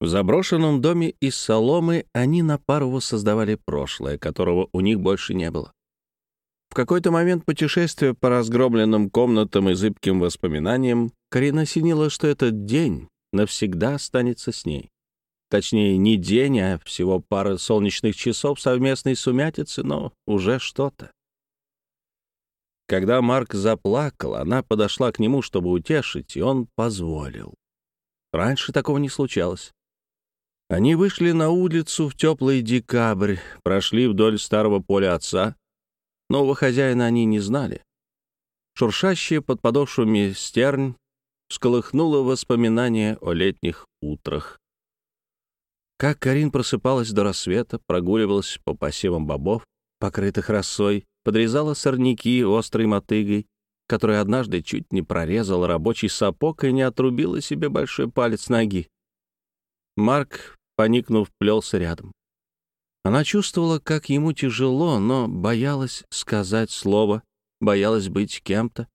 В заброшенном доме из соломы они на пару воссоздавали прошлое, которого у них больше не было. В какой-то момент путешествия по разгромленным комнатам и зыбким воспоминаниям Карина осенила, что этот день навсегда останется с ней. Точнее, не день, а всего пара солнечных часов совместной сумятицы, но уже что-то. Когда Марк заплакал, она подошла к нему, чтобы утешить, и он позволил. Раньше такого не случалось. Они вышли на улицу в теплый декабрь, прошли вдоль старого поля отца. Нового хозяина они не знали. Шуршащая под подошвами стернь всколыхнула воспоминания о летних утрах. Как Карин просыпалась до рассвета, прогуливалась по посевам бобов, покрытых росой, подрезала сорняки острой мотыгой, которая однажды чуть не прорезала рабочий сапог и не отрубила себе большой палец ноги. Марк поникнув, плелся рядом. Она чувствовала, как ему тяжело, но боялась сказать слово, боялась быть кем-то,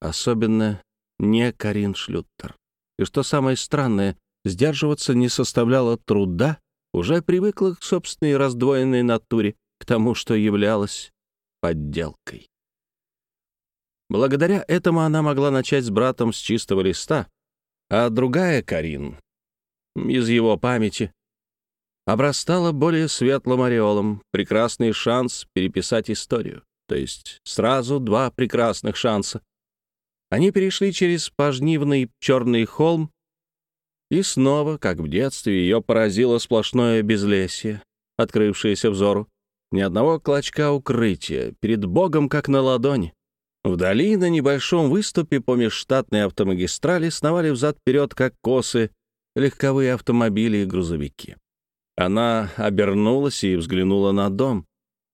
особенно не Карин Шлюттер. И что самое странное, сдерживаться не составляло труда, уже привыкла к собственной раздвоенной натуре, к тому, что являлась подделкой. Благодаря этому она могла начать с братом с чистого листа, а другая Карин из его памяти обрастала более светлым ореолом, прекрасный шанс переписать историю. То есть сразу два прекрасных шанса. Они перешли через пожнивный черный холм, и снова, как в детстве, ее поразило сплошное безлесье, открывшееся взору. Ни одного клочка укрытия, перед Богом как на ладони. Вдали на небольшом выступе по межштатной автомагистрали сновали взад-вперед, как косы, легковые автомобили и грузовики. Она обернулась и взглянула на дом.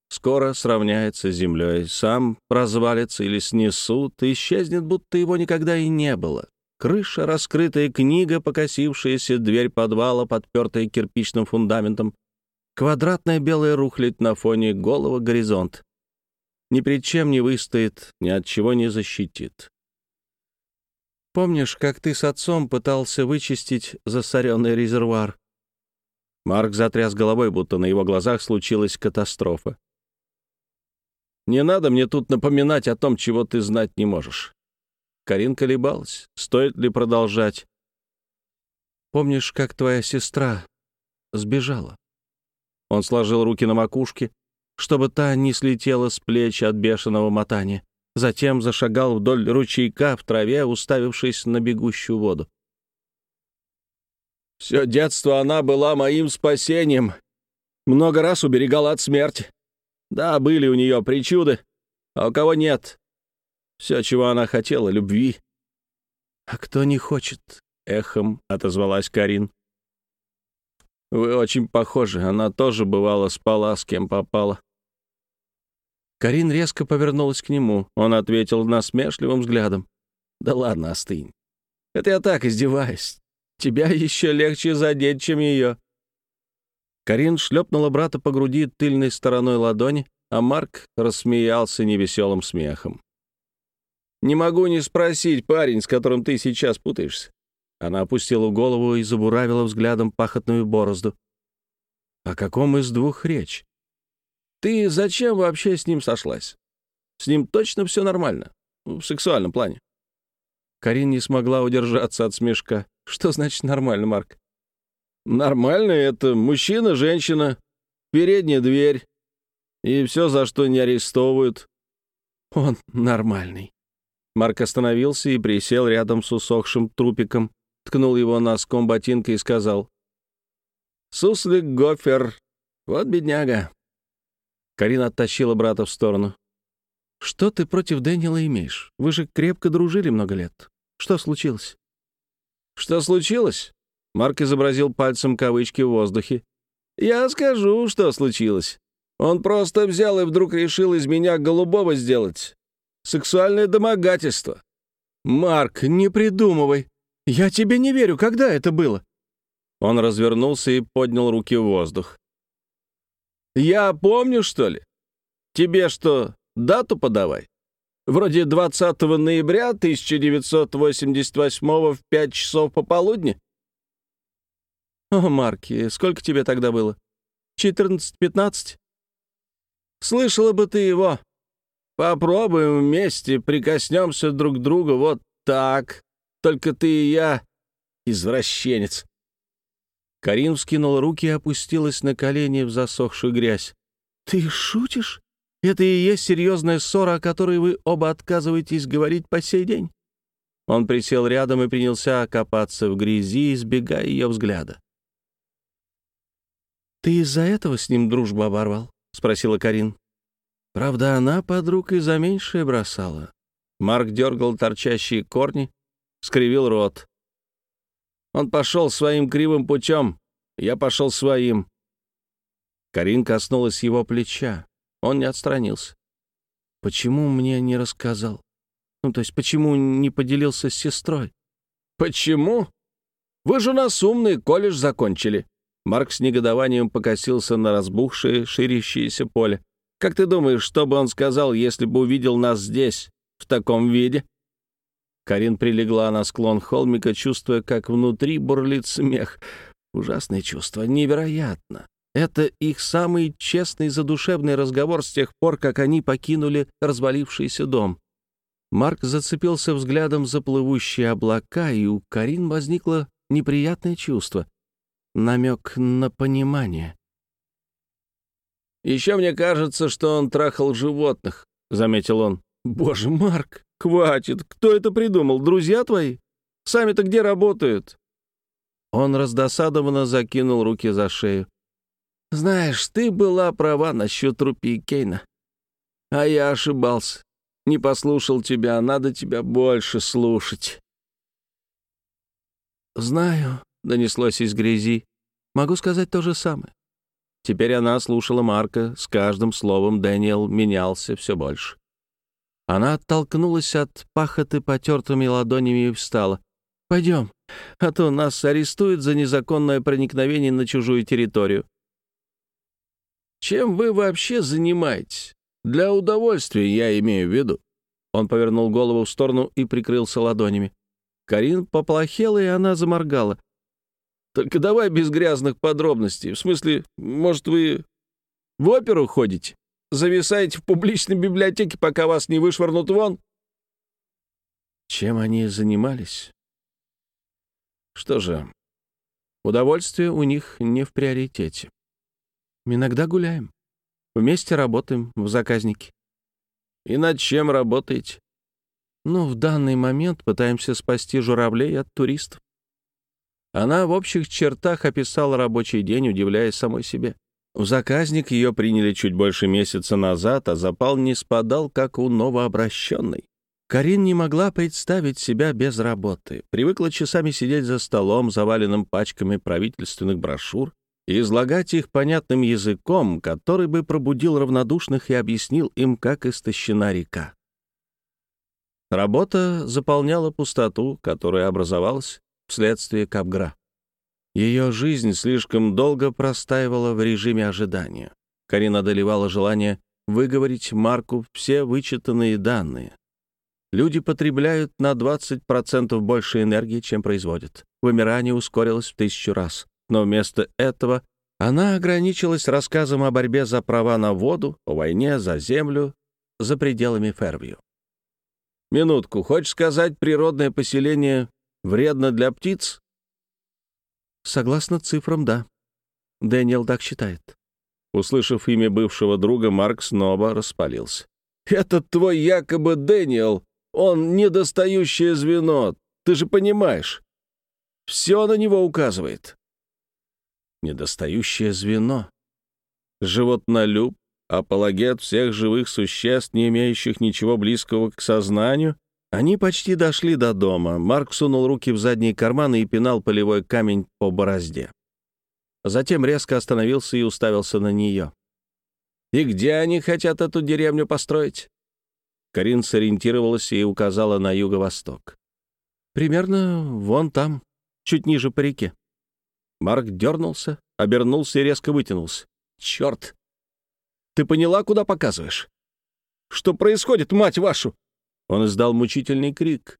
Скоро сравняется с землей, сам развалится или снесут, и исчезнет, будто его никогда и не было. Крыша, раскрытая книга, покосившаяся дверь подвала, подпертая кирпичным фундаментом, квадратная белая рухлядь на фоне голого горизонт. Ни перед чем не выстоит, ни от чего не защитит. Помнишь, как ты с отцом пытался вычистить засоренный резервуар? Марк затряс головой, будто на его глазах случилась катастрофа. «Не надо мне тут напоминать о том, чего ты знать не можешь». Карин колебалась. Стоит ли продолжать? «Помнишь, как твоя сестра сбежала?» Он сложил руки на макушке, чтобы та не слетела с плеч от бешеного мотания. Затем зашагал вдоль ручейка в траве, уставившись на бегущую воду. Все детство она была моим спасением. Много раз уберегала от смерти. Да, были у нее причуды, а у кого нет. Все, чего она хотела — любви. «А кто не хочет?» — эхом отозвалась Карин. «Вы очень похожи. Она тоже, бывало, спала, с кем попала». Карин резко повернулась к нему. Он ответил насмешливым взглядом. «Да ладно, остынь. Это я так издеваюсь. Тебя еще легче задеть, чем ее». Карин шлепнула брата по груди тыльной стороной ладони, а Марк рассмеялся невеселым смехом. «Не могу не спросить, парень, с которым ты сейчас путаешься». Она опустила голову и забуравила взглядом пахотную борозду. «О каком из двух речь? Ты зачем вообще с ним сошлась? С ним точно все нормально, в сексуальном плане?» Карин не смогла удержаться от смешка. Что значит нормально, Марк? Нормально — это мужчина, женщина, передняя дверь. И все, за что не арестовывают. Он нормальный. Марк остановился и присел рядом с усохшим трупиком, ткнул его носком ботинка и сказал. «Суслик Гофер, вот бедняга». Карина оттащила брата в сторону. «Что ты против Дэниела имеешь? Вы же крепко дружили много лет. Что случилось?» «Что случилось?» Марк изобразил пальцем кавычки в воздухе. «Я скажу, что случилось. Он просто взял и вдруг решил из меня голубого сделать. Сексуальное домогательство». «Марк, не придумывай. Я тебе не верю. Когда это было?» Он развернулся и поднял руки в воздух. «Я помню, что ли? Тебе что, дату подавай?» Вроде 20 ноября 1988 в 5 часов пополудни. О, Марки, сколько тебе тогда было? Четырнадцать-пятнадцать? Слышала бы ты его. Попробуем вместе, прикоснемся друг к другу вот так. Только ты и я извращенец. Карин вскинула руки и опустилась на колени в засохшую грязь. «Ты шутишь? Это и есть серьезная ссора, о которой вы оба отказываетесь говорить по сей день?» Он присел рядом и принялся копаться в грязи, избегая ее взгляда. «Ты из-за этого с ним дружбу оборвал?» — спросила Карин. Правда, она подруг и за меньшее бросала. Марк дергал торчащие корни, скривил рот. Он пошел своим кривым путем, я пошел своим. Карин коснулась его плеча. Он не отстранился. «Почему мне не рассказал? Ну, то есть, почему не поделился с сестрой?» «Почему? Вы же у нас умный, колледж закончили». Марк с негодованием покосился на разбухшее, ширящееся поле. «Как ты думаешь, что бы он сказал, если бы увидел нас здесь, в таком виде?» Карин прилегла на склон холмика, чувствуя, как внутри бурлит смех. Ужасное чувство, невероятно. Это их самый честный задушевный разговор с тех пор, как они покинули развалившийся дом. Марк зацепился взглядом за плывущие облака, и у Карин возникло неприятное чувство. Намек на понимание. «Еще мне кажется, что он трахал животных», — заметил он. «Боже, Марк, хватит! Кто это придумал? Друзья твои? Сами-то где работают?» Он раздосадованно закинул руки за шею. «Знаешь, ты была права насчет Рупи Кейна. А я ошибался. Не послушал тебя, надо тебя больше слушать». «Знаю», — донеслось из грязи. «Могу сказать то же самое». Теперь она слушала Марка, с каждым словом Дэниел менялся все больше. Она оттолкнулась от пахоты потертыми ладонями и встала. «Пойдем, а то нас арестуют за незаконное проникновение на чужую территорию». «Чем вы вообще занимаетесь? Для удовольствия, я имею в виду». Он повернул голову в сторону и прикрылся ладонями. Карин поплохела, и она заморгала. «Только давай без грязных подробностей. В смысле, может, вы в оперу ходите?» зависаете в публичной библиотеке, пока вас не вышвырнут вон?» Чем они занимались? Что же, удовольствие у них не в приоритете. Иногда гуляем. Вместе работаем в заказнике. И над чем работаете? Ну, в данный момент пытаемся спасти журавлей от туристов. Она в общих чертах описала рабочий день, удивляясь самой себе. В заказник ее приняли чуть больше месяца назад, а запал не спадал, как у новообращенной. Карин не могла представить себя без работы. Привыкла часами сидеть за столом, заваленным пачками правительственных брошюр, излагать их понятным языком, который бы пробудил равнодушных и объяснил им, как истощена река. Работа заполняла пустоту, которая образовалась вследствие капгра. Ее жизнь слишком долго простаивала в режиме ожидания. Карина одолевала желание выговорить Марку все вычитанные данные. Люди потребляют на 20% больше энергии, чем производят. Вымирание ускорилось в тысячу раз. Но вместо этого она ограничилась рассказом о борьбе за права на воду, о войне за землю за пределами Фервью. «Минутку, хочешь сказать, природное поселение вредно для птиц?» Согласно цифрам, да. Дэниел так считает. Услышав имя бывшего друга, Марк снова распалился. «Этот твой якобы Дэниел, он недостающее звено, ты же понимаешь. Все на него указывает». Недостающее звено. Животнолюб, апологет всех живых существ, не имеющих ничего близкого к сознанию, они почти дошли до дома. Марк сунул руки в задние карманы и пинал полевой камень по борозде. Затем резко остановился и уставился на нее. «И где они хотят эту деревню построить?» Карин сориентировалась и указала на юго-восток. «Примерно вон там, чуть ниже по реке». Марк дернулся, обернулся и резко вытянулся. «Черт! Ты поняла, куда показываешь? Что происходит, мать вашу?» Он издал мучительный крик.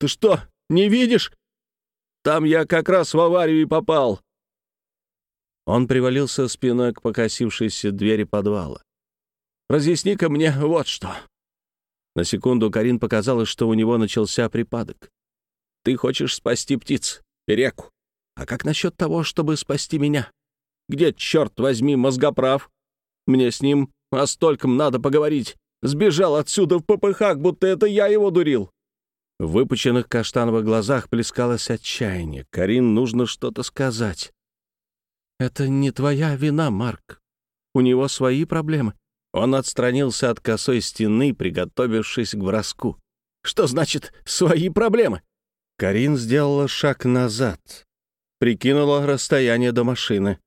«Ты что, не видишь? Там я как раз в аварию и попал. Он привалился спиной к покосившейся двери подвала. «Разъясни-ка мне вот что». На секунду Карин показалось, что у него начался припадок. «Ты хочешь спасти птиц реку. А как насчет того, чтобы спасти меня? Где, черт возьми, мозгоправ? Мне с ним о стольком надо поговорить. Сбежал отсюда в попыхах, будто это я его дурил». В выпученных каштановых глазах плескалось отчаяние. Карин нужно что-то сказать. «Это не твоя вина, Марк. У него свои проблемы». Он отстранился от косой стены, приготовившись к броску. «Что значит «свои проблемы»?» Карин сделала шаг назад, прикинула расстояние до машины.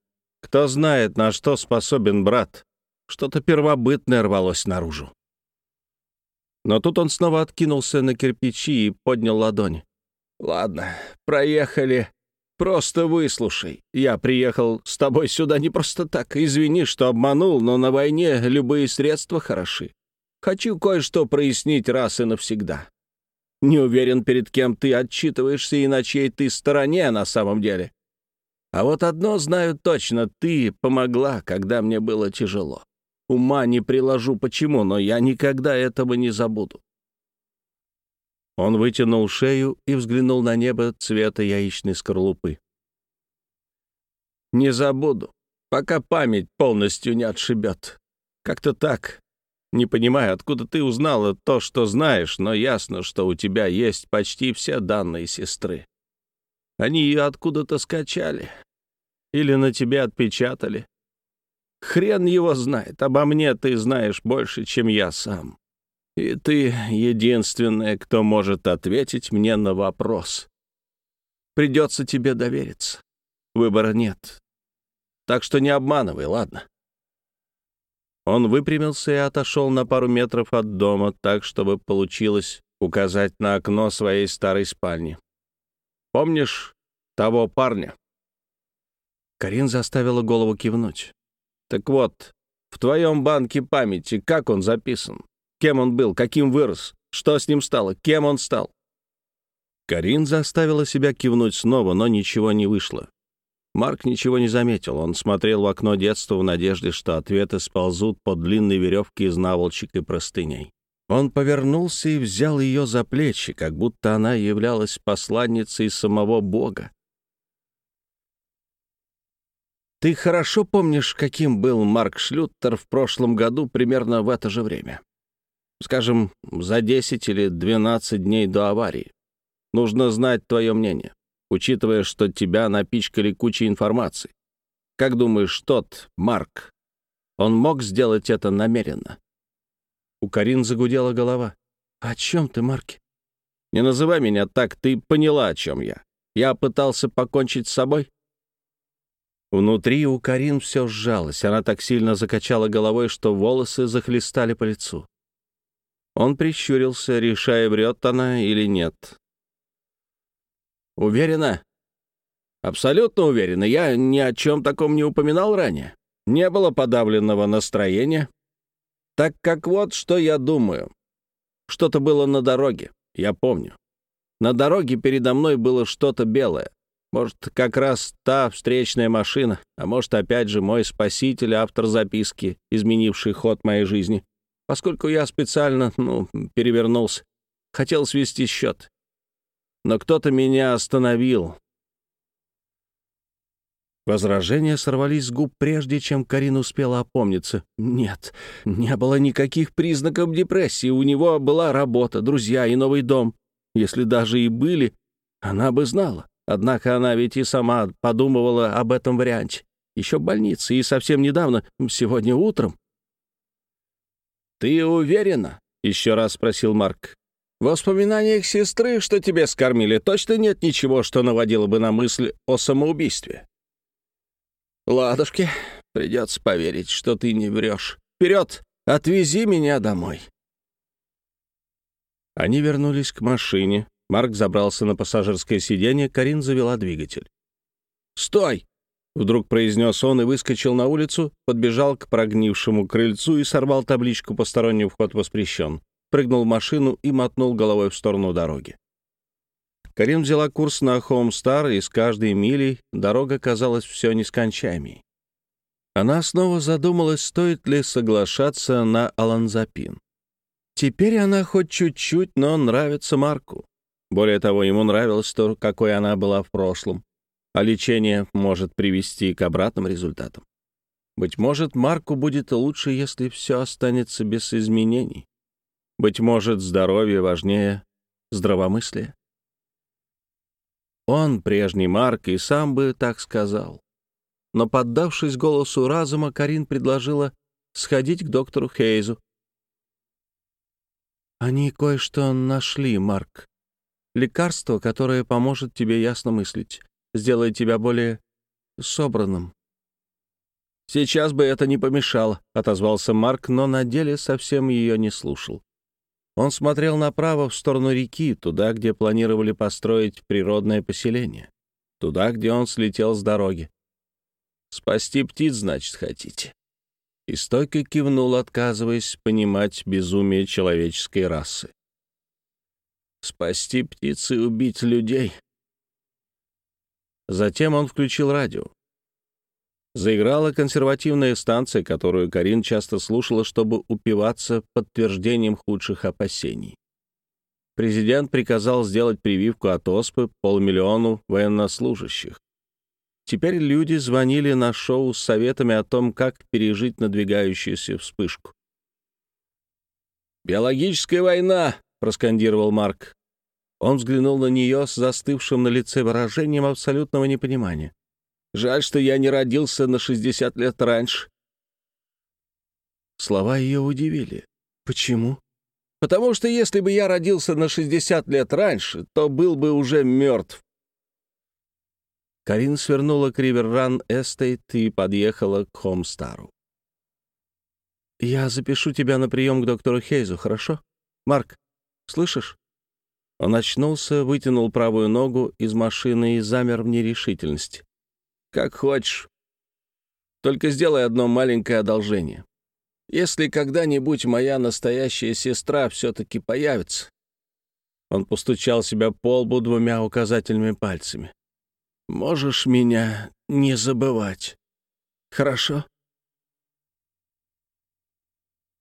Кто знает, на что способен брат. Что-то первобытное рвалось наружу. Но тут он снова откинулся на кирпичи и поднял ладонь. «Ладно, проехали. Просто выслушай. Я приехал с тобой сюда не просто так. Извини, что обманул, но на войне любые средства хороши. Хочу кое-что прояснить раз и навсегда. Не уверен, перед кем ты отчитываешься и на чьей ты стороне на самом деле. А вот одно знаю точно, ты помогла, когда мне было тяжело. Ума не приложу почему, но я никогда этого не забуду. Он вытянул шею и взглянул на небо цвета яичной скорлупы. «Не забуду, пока память полностью не отшибет. Как-то так. Не понимаю, откуда ты узнала то, что знаешь, но ясно, что у тебя есть почти все данные сестры. Они ее откуда-то скачали. Или на тебе отпечатали. Хрен его знает. Обо мне ты знаешь больше, чем я сам. И ты единственная, кто может ответить мне на вопрос. Придется тебе довериться. Выбора нет. Так что не обманывай, ладно?» Он выпрямился и отошел на пару метров от дома, так, чтобы получилось указать на окно своей старой спальни. «Помнишь того парня?» Карин заставила голову кивнуть. «Так вот, в твоем банке памяти как он записан? Кем он был? Каким вырос? Что с ним стало? Кем он стал?» Карин заставила себя кивнуть снова, но ничего не вышло. Марк ничего не заметил. Он смотрел в окно детства в надежде, что ответы сползут по длинной веревке из наволочек и простыней. Он повернулся и взял ее за плечи, как будто она являлась посланницей самого Бога. Ты хорошо помнишь, каким был Марк Шлюттер в прошлом году примерно в это же время? Скажем, за 10 или 12 дней до аварии. Нужно знать твое мнение, учитывая, что тебя напичкали кучей информации. Как думаешь, тот, Марк, он мог сделать это намеренно?» У Карин загудела голова. «О чем ты, Марки?» «Не называй меня так, ты поняла, о чем я. Я пытался покончить с собой?» Внутри у Карин все сжалось. Она так сильно закачала головой, что волосы захлестали по лицу. Он прищурился, решая, врет она или нет. «Уверена?» «Абсолютно уверена. Я ни о чем таком не упоминал ранее. Не было подавленного настроения. Так как вот что я думаю. Что-то было на дороге, я помню. На дороге передо мной было что-то белое. Может, как раз та встречная машина, а может, опять же, мой спаситель, автор записки, изменивший ход моей жизни. Поскольку я специально, ну, перевернулся, хотел свести счет. Но кто-то меня остановил. Возражения сорвались с губ, прежде чем Карина успела опомниться. Нет, не было никаких признаков депрессии. У него была работа, друзья и новый дом. Если даже и были, она бы знала. Однако она ведь и сама подумывала об этом варианте. Еще в больнице, и совсем недавно, сегодня утром. «Ты уверена?» — еще раз спросил Марк. «В воспоминаниях сестры, что тебе скормили, точно нет ничего, что наводило бы на мысль о самоубийстве?» «Ладушки, придется поверить, что ты не врешь. Вперед, отвези меня домой». Они вернулись к машине, Марк забрался на пассажирское сиденье, Карин завела двигатель. «Стой!» — вдруг произнес он и выскочил на улицу, подбежал к прогнившему крыльцу и сорвал табличку «Посторонний вход воспрещен», прыгнул в машину и мотнул головой в сторону дороги. Карин взяла курс на Хоумстар, и с каждой милей дорога казалась все нескончаемей. Она снова задумалась, стоит ли соглашаться на аланзапин. Теперь она хоть чуть-чуть, но нравится Марку. Более того, ему нравилось то, какой она была в прошлом, а лечение может привести к обратным результатам. Быть может, Марку будет лучше, если все останется без изменений. Быть может, здоровье важнее здравомыслия. Он, прежний Марк, и сам бы так сказал. Но, поддавшись голосу разума, Карин предложила сходить к доктору Хейзу. «Они кое-что нашли, Марк. Лекарство, которое поможет тебе ясно мыслить, сделает тебя более собранным, «Сейчас бы это не помешало», — отозвался Марк, но на деле совсем ее не слушал. Он смотрел направо в сторону реки, туда, где планировали построить природное поселение, туда, где он слетел с дороги. «Спасти птиц, значит, хотите?» И стойко кивнул, отказываясь понимать безумие человеческой расы. «Спасти птиц и убить людей». Затем он включил радио. Заиграла консервативная станция, которую Карин часто слушала, чтобы упиваться подтверждением худших опасений. Президент приказал сделать прививку от оспы полмиллиону военнослужащих. Теперь люди звонили на шоу с советами о том, как пережить надвигающуюся вспышку. «Биологическая война!» — проскандировал Марк. Он взглянул на нее с застывшим на лице выражением абсолютного непонимания. Жаль, что я не родился на 60 лет раньше». Слова ее удивили. «Почему?» «Потому что если бы я родился на 60 лет раньше, то был бы уже мертв». Карин свернула к Риверран Эстейт и подъехала к Хомстару. «Я запишу тебя на прием к доктору Хейзу, хорошо? Марк, слышишь?» Он очнулся, вытянул правую ногу из машины и замер в нерешительности. Как хочешь. Только сделай одно маленькое одолжение. Если когда-нибудь моя настоящая сестра все-таки появится...» Он постучал себя по лбу двумя указательными пальцами. «Можешь меня не забывать. Хорошо?»